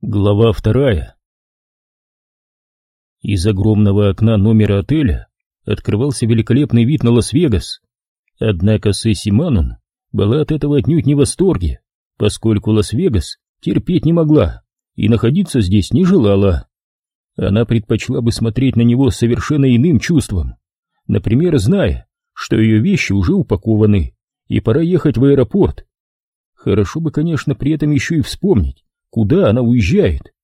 Глава вторая Из огромного окна номера отеля открывался великолепный вид на Лас-Вегас. Однако Сесси Манон была от этого отнюдь не в восторге, поскольку Лас-Вегас терпеть не могла и находиться здесь не желала. Она предпочла бы смотреть на него совершенно иным чувством, например, зная, что ее вещи уже упакованы и пора ехать в аэропорт. Хорошо бы, конечно, при этом еще и вспомнить, Куда она уезжает?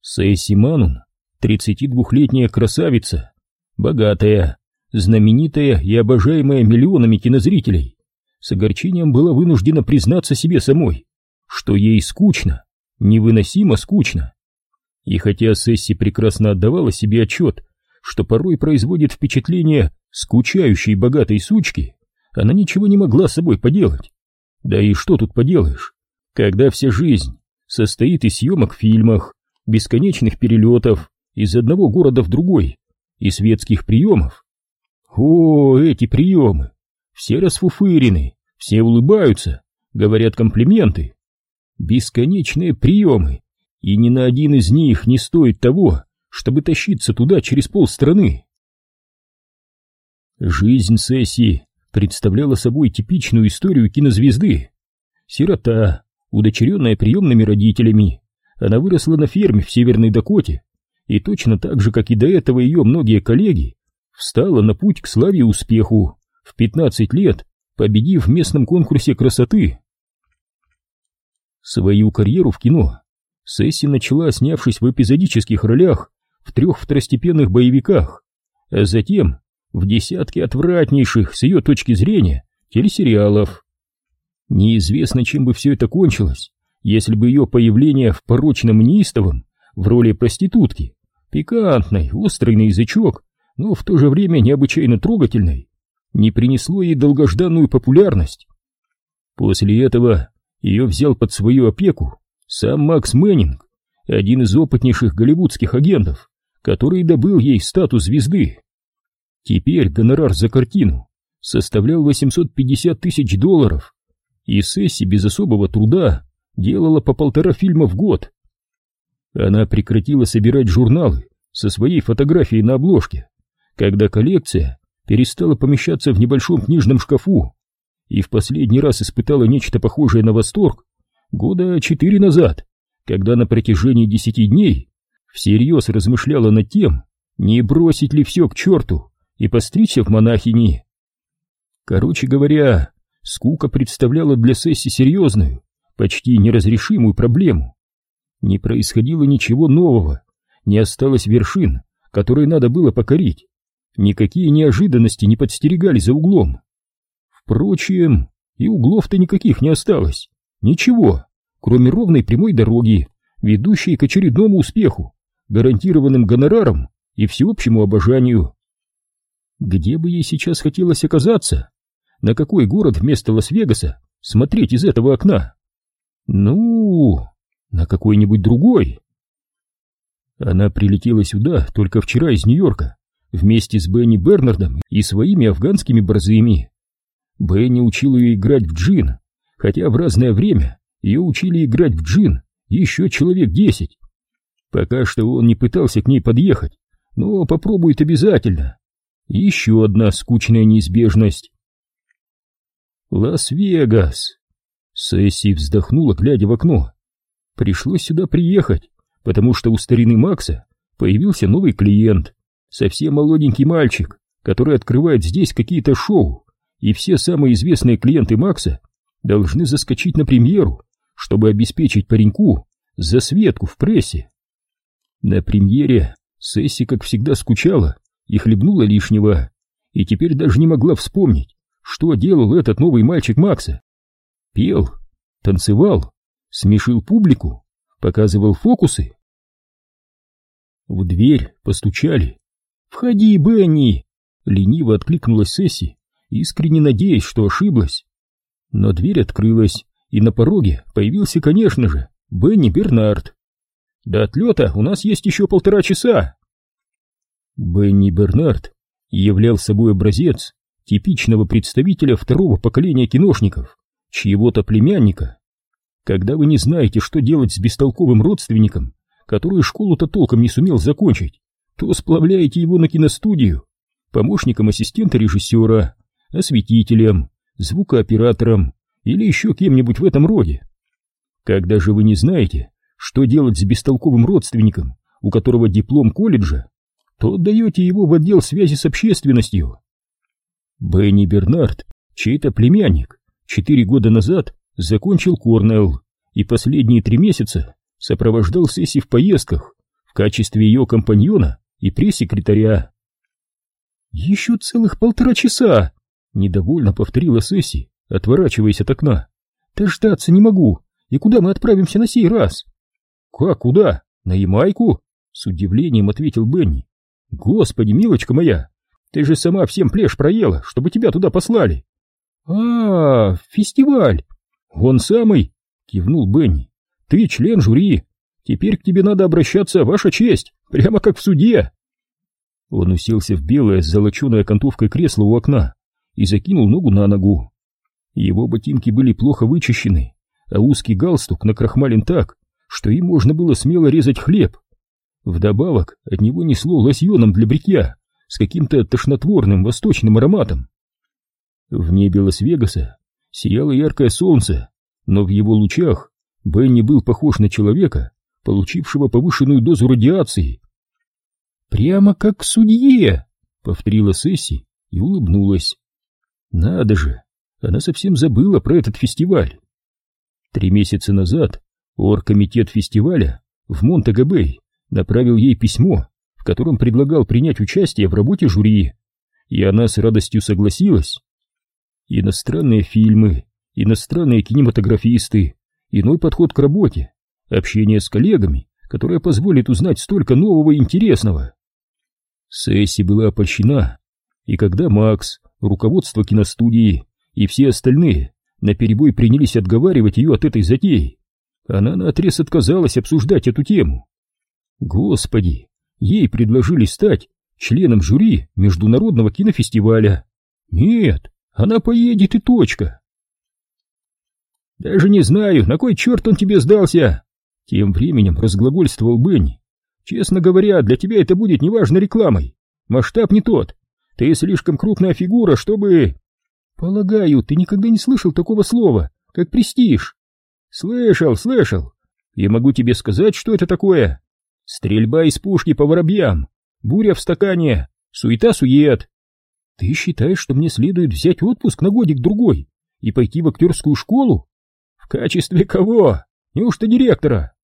Сесси Манун, 32-летняя красавица, богатая, знаменитая и обожаемая миллионами кинозрителей, с огорчением была вынуждена признаться себе самой, что ей скучно, невыносимо скучно. И хотя Сесси прекрасно отдавала себе отчет, что порой производит впечатление скучающей богатой сучки, она ничего не могла с собой поделать. Да и что тут поделаешь? Когда вся жизнь состоит из съемок в фильмах, бесконечных перелетов из одного города в другой и светских приемов. О, эти приемы! Все расфуфырены, все улыбаются, говорят комплименты. Бесконечные приемы, и ни на один из них не стоит того, чтобы тащиться туда через полстраны. Жизнь Сесси представляла собой типичную историю кинозвезды. Сирота, удочеренная приемными родителями, она выросла на ферме в Северной Дакоте, и точно так же, как и до этого ее многие коллеги, встала на путь к славе и успеху, в 15 лет победив в местном конкурсе красоты. Свою карьеру в кино Сесси начала, снявшись в эпизодических ролях в трех второстепенных боевиках, а затем в десятке отвратнейших, с ее точки зрения, телесериалов. Неизвестно, чем бы все это кончилось, если бы ее появление в порочном неистовом в роли проститутки, пикантной, острый на язычок, но в то же время необычайно трогательной, не принесло ей долгожданную популярность. После этого ее взял под свою опеку сам Макс Мэннинг, один из опытнейших голливудских агентов, который добыл ей статус звезды. Теперь гонорар за картину составлял 850 тысяч долларов, и Сесси без особого труда делала по полтора фильма в год. Она прекратила собирать журналы со своей фотографией на обложке, когда коллекция перестала помещаться в небольшом книжном шкафу и в последний раз испытала нечто похожее на восторг года четыре назад, когда на протяжении десяти дней всерьез размышляла над тем, не бросить ли все к черту и постричься в монахини. Короче говоря, скука представляла для Сесси серьезную, почти неразрешимую проблему. Не происходило ничего нового, не осталось вершин, которые надо было покорить. Никакие неожиданности не подстерегали за углом. Впрочем, и углов-то никаких не осталось. Ничего, кроме ровной прямой дороги, ведущей к очередному успеху, гарантированным гонораром и всеобщему обожанию. Где бы ей сейчас хотелось оказаться? На какой город вместо Лас-Вегаса смотреть из этого окна? Ну, на какой-нибудь другой. Она прилетела сюда только вчера из Нью-Йорка, вместе с Бенни Бернардом и своими афганскими борзыми. Бенни учил ее играть в джин, хотя в разное время ее учили играть в джин еще человек десять. Пока что он не пытался к ней подъехать, но попробует обязательно. Еще одна скучная неизбежность. Лас-Вегас. Сесси вздохнула, глядя в окно. Пришлось сюда приехать, потому что у старины Макса появился новый клиент, совсем молоденький мальчик, который открывает здесь какие-то шоу, и все самые известные клиенты Макса должны заскочить на премьеру, чтобы обеспечить пареньку засветку в прессе. На премьере Сесси, как всегда, скучала и хлебнула лишнего, и теперь даже не могла вспомнить, что делал этот новый мальчик Макса? Пел, танцевал, смешил публику, показывал фокусы. В дверь постучали. «Входи, Бенни!» — лениво откликнулась Сесси, искренне надеясь, что ошиблась. Но дверь открылась, и на пороге появился, конечно же, Бенни Бернард. «До отлета у нас есть еще полтора часа!» Бенни Бернард являл собой образец типичного представителя второго поколения киношников, чьего-то племянника. Когда вы не знаете, что делать с бестолковым родственником, который школу-то толком не сумел закончить, то сплавляете его на киностудию, помощником ассистента режиссера, осветителем, звукооператором или еще кем-нибудь в этом роде. Когда же вы не знаете, что делать с бестолковым родственником, у которого диплом колледжа, то отдаете его в отдел связи с общественностью. Бенни Бернард, чей-то племянник, четыре года назад закончил Корнелл и последние три месяца сопровождал Сесси в поездках в качестве ее компаньона и пресс-секретаря. «Еще целых полтора часа!» — недовольно повторила Сесси, отворачиваясь от окна. «Дождаться не могу! И куда мы отправимся на сей раз?» «Как куда? На Ямайку?» — с удивлением ответил Бенни. «Господи, милочка моя, ты же сама всем плешь проела, чтобы тебя туда послали!» «А, фестиваль!» «Он самый!» — кивнул Бенни. «Ты член жюри. Теперь к тебе надо обращаться, ваша честь, прямо как в суде!» Он уселся в белое с золоченой окантовкой кресло у окна и закинул ногу на ногу. Его ботинки были плохо вычищены, а узкий галстук накрахмален так, что им можно было смело резать хлеб. Вдобавок от него несло лосьоном для бритья с каким-то тошнотворным восточным ароматом. В небе Лас-Вегаса сияло яркое солнце, но в его лучах Бенни был похож на человека, получившего повышенную дозу радиации. «Прямо как к судье!» — повторила Сесси и улыбнулась. «Надо же! Она совсем забыла про этот фестиваль!» Три месяца назад оргкомитет фестиваля в Монтего-Бэй направил ей письмо, в предлагал принять участие в работе жюри, и она с радостью согласилась. Иностранные фильмы, иностранные кинематографисты, иной подход к работе, общение с коллегами, которое позволит узнать столько нового и интересного. Сесси была опольщена, и когда Макс, руководство киностудии и все остальные наперебой принялись отговаривать ее от этой затеи, она наотрез отказалась обсуждать эту тему. Господи, ей предложили стать членом жюри Международного кинофестиваля. Нет, она поедет и точка. Даже не знаю, на кой черт он тебе сдался? Тем временем разглагольствовал Бенни. Честно говоря, для тебя это будет неважно рекламой. Масштаб не тот. Ты слишком крупная фигура, чтобы... Полагаю, ты никогда не слышал такого слова, как престиж. Слышал, слышал. Я могу тебе сказать, что это такое. Стрельба из пушки по воробьям, буря в стакане, суета-сует. Ты считаешь, что мне следует взять отпуск на годик-другой и пойти в актерскую школу? В качестве кого? Неужто директора?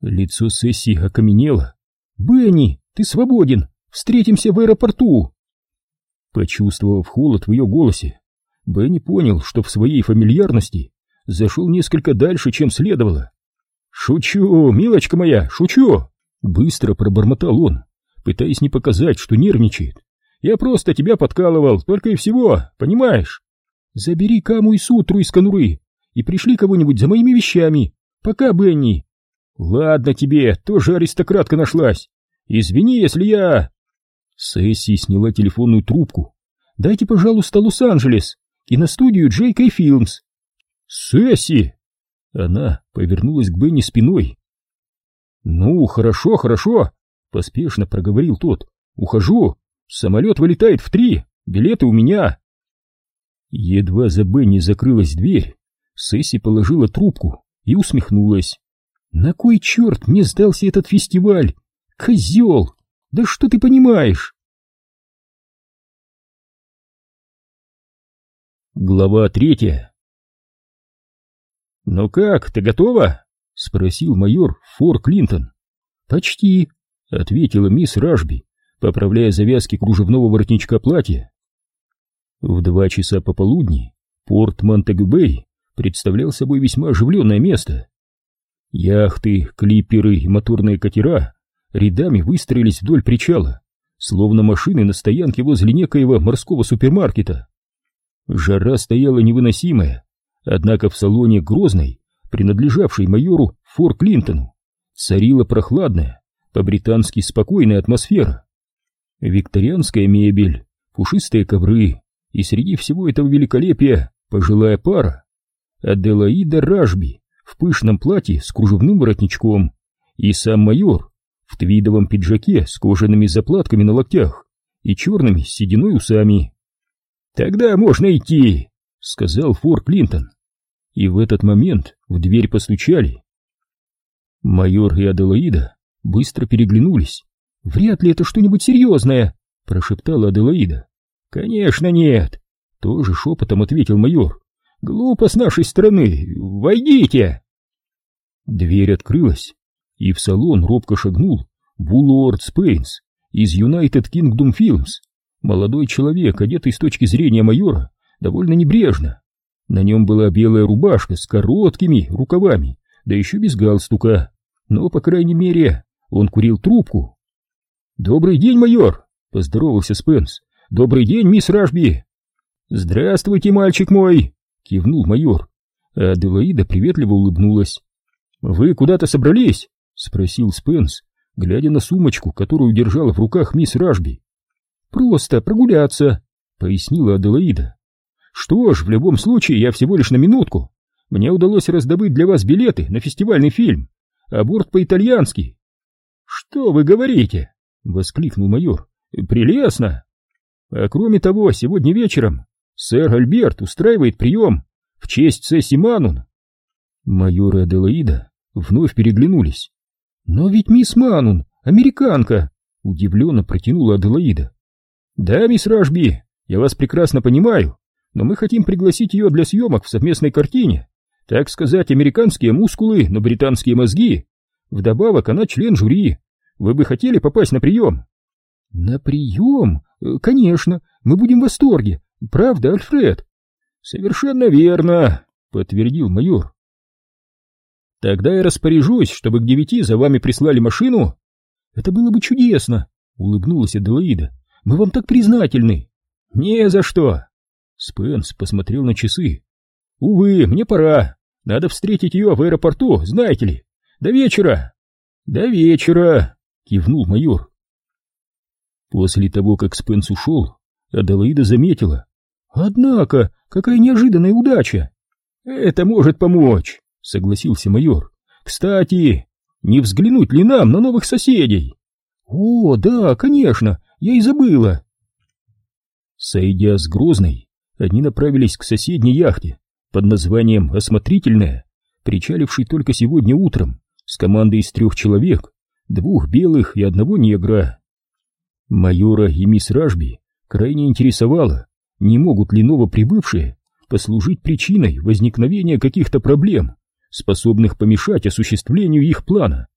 Лицо Сесси окаменело. Бенни, ты свободен. Встретимся в аэропорту. Почувствовав холод в ее голосе, Бенни понял, что в своей фамильярности зашел несколько дальше, чем следовало. «Шучу, милочка моя, шучу!» Быстро пробормотал он, пытаясь не показать, что нервничает. «Я просто тебя подкалывал, только и всего, понимаешь? Забери Каму и Сутру из конуры и пришли кого-нибудь за моими вещами. Пока, Бенни!» «Ладно тебе, тоже аристократка нашлась. Извини, если я...» Сесси сняла телефонную трубку. «Дайте, пожалуйста, Лос-Анджелес, киностудию Джей Кей Филмс». «Сесси!» Она повернулась к Бенни спиной. «Ну, хорошо, хорошо», — поспешно проговорил тот. «Ухожу. Самолет вылетает в три. Билеты у меня». Едва за Бенни закрылась дверь, Сесси положила трубку и усмехнулась. «На кой черт мне сдался этот фестиваль? Козел! Да что ты понимаешь?» Глава третья «Ну как, ты готова?» — спросил майор Фор Клинтон. «Почти», — ответила мисс Ражби, поправляя завязки кружевного воротничка платья. В два часа пополудни порт Монтегу-Бэй представлял собой весьма оживленное место. Яхты, клипперы и моторные катера рядами выстроились вдоль причала, словно машины на стоянке возле некоего морского супермаркета. Жара стояла невыносимая, однако в салоне Грозной, принадлежавшей майору Фор Клинтону, царила прохладная, по-британски спокойная атмосфера. Викторианская мебель, пушистые ковры, и среди всего этого великолепия пожилая пара. Аделаида Ражби в пышном платье с кружевным воротничком, и сам майор в твидовом пиджаке с кожаными заплатками на локтях и черными сединой усами. «Тогда можно идти», — сказал Фор Клинтон. И в этот момент в дверь постучали. Майор и Аделаида быстро переглянулись. «Вряд ли это что-нибудь серьезное», — прошептала Аделаида. «Конечно нет», — тоже шепотом ответил майор. «Глупо с нашей стороны. Войдите!» Дверь открылась, и в салон робко шагнул Буллуорд Спейнс из United Kingdom Films. Молодой человек, одетый с точки зрения майора, довольно небрежно. На нем была белая рубашка с короткими рукавами, да еще без галстука. Но, по крайней мере, он курил трубку. «Добрый день, майор!» — поздоровался Спенс. «Добрый день, мисс Рашби!» «Здравствуйте, мальчик мой!» — кивнул майор. А Аделаида приветливо улыбнулась. «Вы куда-то собрались?» — спросил Спенс, глядя на сумочку, которую держала в руках мисс Рашби. «Просто прогуляться», — пояснила Аделаида. «Что ж, в любом случае, я всего лишь на минутку. Мне удалось раздобыть для вас билеты на фестивальный фильм. Аборт по-итальянски». «Что вы говорите?» — воскликнул майор. «Прелестно! А кроме того, сегодня вечером сэр Альберт устраивает прием в честь Сесси Манун». Майор и Аделаида вновь переглянулись. «Но ведь мисс Манун, американка!» — удивленно протянула Аделаида. «Да, мисс Рашби, я вас прекрасно понимаю, но мы хотим пригласить ее для съемок в совместной картине. Так сказать, американские мускулы, но британские мозги. Вдобавок, она член жюри. Вы бы хотели попасть на прием?» «На прием? Э, конечно, мы будем в восторге. Правда, Альфред?» «Совершенно верно», — подтвердил майор. «Тогда я распоряжусь, чтобы к девяти за вами прислали машину». «Это было бы чудесно», — улыбнулась Аделаида. «Мы вам так признательны». «Не за что». Спенс посмотрел на часы. «Увы, мне пора. Надо встретить ее в аэропорту, знаете ли. До вечера!» «До вечера!» — кивнул майор. После того, как Спенс ушел, Аделаида заметила. «Однако, какая неожиданная удача!» «Это может помочь!» — согласился майор. «Кстати, не взглянуть ли нам на новых соседей?» «О, да, конечно, я и забыла!» Сойдя с Грозной, они направились к соседней яхте под названием «Осмотрительная», причалившей только сегодня утром с командой из трех человек, двух белых и одного негра. Майора и мисс Ражби крайне интересовало, не могут ли новоприбывшие послужить причиной возникновения каких-то проблем, способных помешать осуществлению их плана.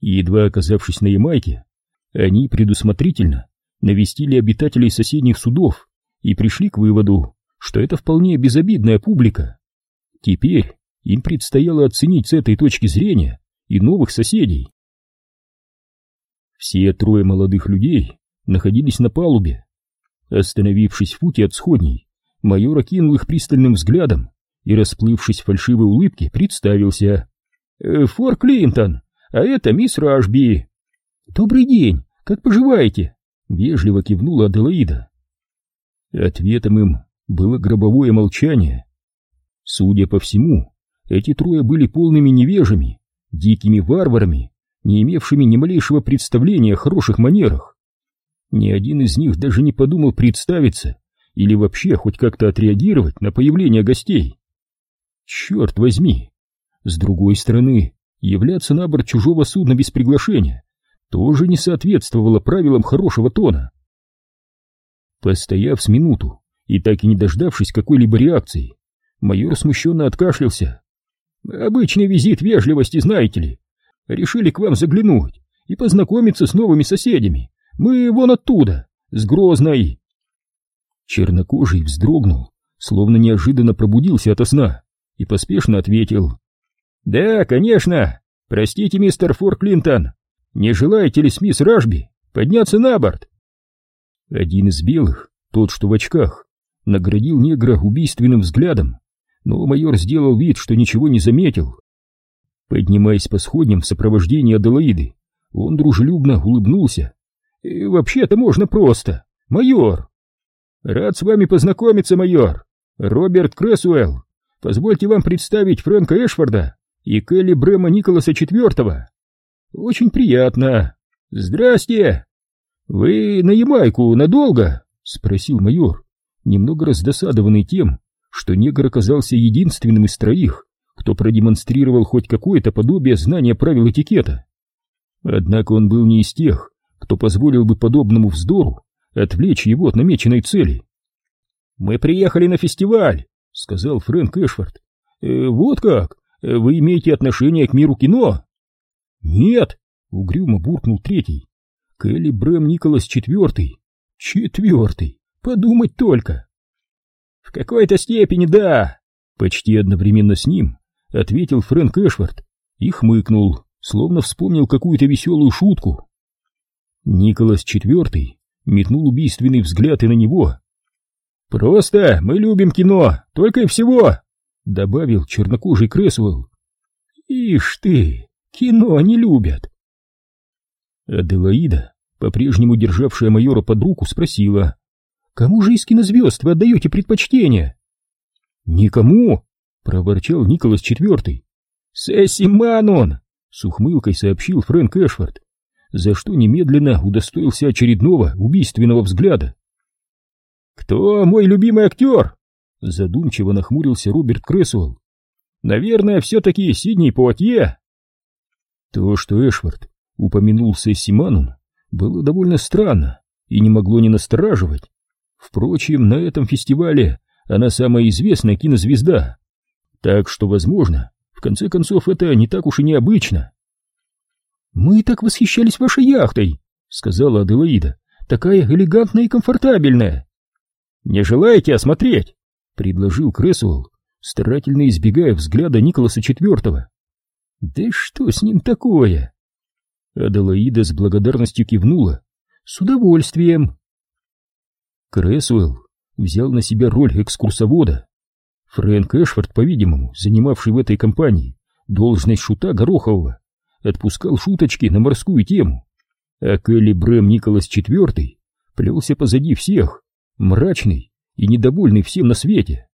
Едва оказавшись на Ямайке, они предусмотрительно навестили обитателей соседних судов, и пришли к выводу, что это вполне безобидная публика. Теперь им предстояло оценить с этой точки зрения и новых соседей. Все трое молодых людей находились на палубе. Остановившись в футе от сходней, майор окинул их пристальным взглядом и, расплывшись в фальшивой улыбке, представился. «Э, «Фор Клинтон, а это мисс Рашби». «Добрый день, как поживаете?» — вежливо кивнула Аделаида. Ответом им было гробовое молчание. Судя по всему, эти трое были полными невежами, дикими варварами, не имевшими ни малейшего представления о хороших манерах. Ни один из них даже не подумал представиться или вообще хоть как-то отреагировать на появление гостей. Черт возьми! С другой стороны, являться на борт чужого судна без приглашения тоже не соответствовало правилам хорошего тона. Постояв с минуту и так и не дождавшись какой-либо реакции, майор смущенно откашлялся. «Обычный визит вежливости, знаете ли. Решили к вам заглянуть и познакомиться с новыми соседями. Мы вон оттуда, с Грозной». Чернокожий вздрогнул, словно неожиданно пробудился ото сна, и поспешно ответил. «Да, конечно. Простите, мистер Форклинтон. Не желаете ли с мисс Рашби подняться на борт?» Один из белых, тот, что в очках, наградил негра убийственным взглядом, но майор сделал вид, что ничего не заметил. Поднимаясь по сходням в сопровождении Аделаиды, он дружелюбно улыбнулся. «Вообще-то можно просто. Майор!» «Рад с вами познакомиться, майор! Роберт Крэсуэлл, позвольте вам представить Фрэнка Эшфорда и Келли Брэма Николаса IV. Очень приятно. Здрасте. Вы на Ямайку надолго? Спросил майор, немного раздосадованный тем, что негр оказался единственным из троих, кто продемонстрировал хоть какое-то подобие знания правил этикета. Однако он был не из тех, кто позволил бы подобному вздору отвлечь его от намеченной цели. «Мы приехали на фестиваль», — сказал Фрэнк Эшфорд. «Э, «Вот как? Вы имеете отношение к миру кино?» «Нет», — угрюмо буркнул третий. «Келли Брэм Николас четвертый». «Четвертый! Подумать только!» «В какой-то степени да!» Почти одновременно с ним ответил Фрэнк Эшвард и хмыкнул, словно вспомнил какую-то веселую шутку. Николас IV метнул убийственный взгляд и на него. «Просто мы любим кино, только и всего!» — добавил чернокожий Кресвелл. «Ишь ты, кино не любят!» Аделаида, по-прежнему державшая майора под руку, спросила. «Кому же из кинозвезд вы отдаете предпочтение?» «Никому!» — проворчал Николас IV. «Сесси Манон!» — с ухмылкой сообщил Фрэнк Эшфорд за что немедленно удостоился очередного убийственного взгляда. «Кто мой любимый актер?» — задумчиво нахмурился Роберт Кресуэлл. «Наверное, все-таки Сидней Пуатье». То, что Эшвард упомянул Сесси Манун, было довольно странно и не могло не настораживать. Впрочем, на этом фестивале она самая известная кинозвезда, так что, возможно, в конце концов, это не так уж и необычно. «Мы так восхищались вашей яхтой», — сказала Аделаида. «Такая элегантная и комфортабельная». «Не желаете осмотреть?» — предложил Кресуэлл, старательно избегая взгляда Николаса IV. «Да что с ним такое?» Аделаида с благодарностью кивнула. «С удовольствием». Кресуэлл взял на себя роль экскурсовода. Фрэнк Эшфорд, по-видимому, занимавший в этой компании должность шута Горохового, отпускал шуточки на морскую тему, а Келли Брэм Николас IV плелся позади всех, мрачный и недовольный всем на свете.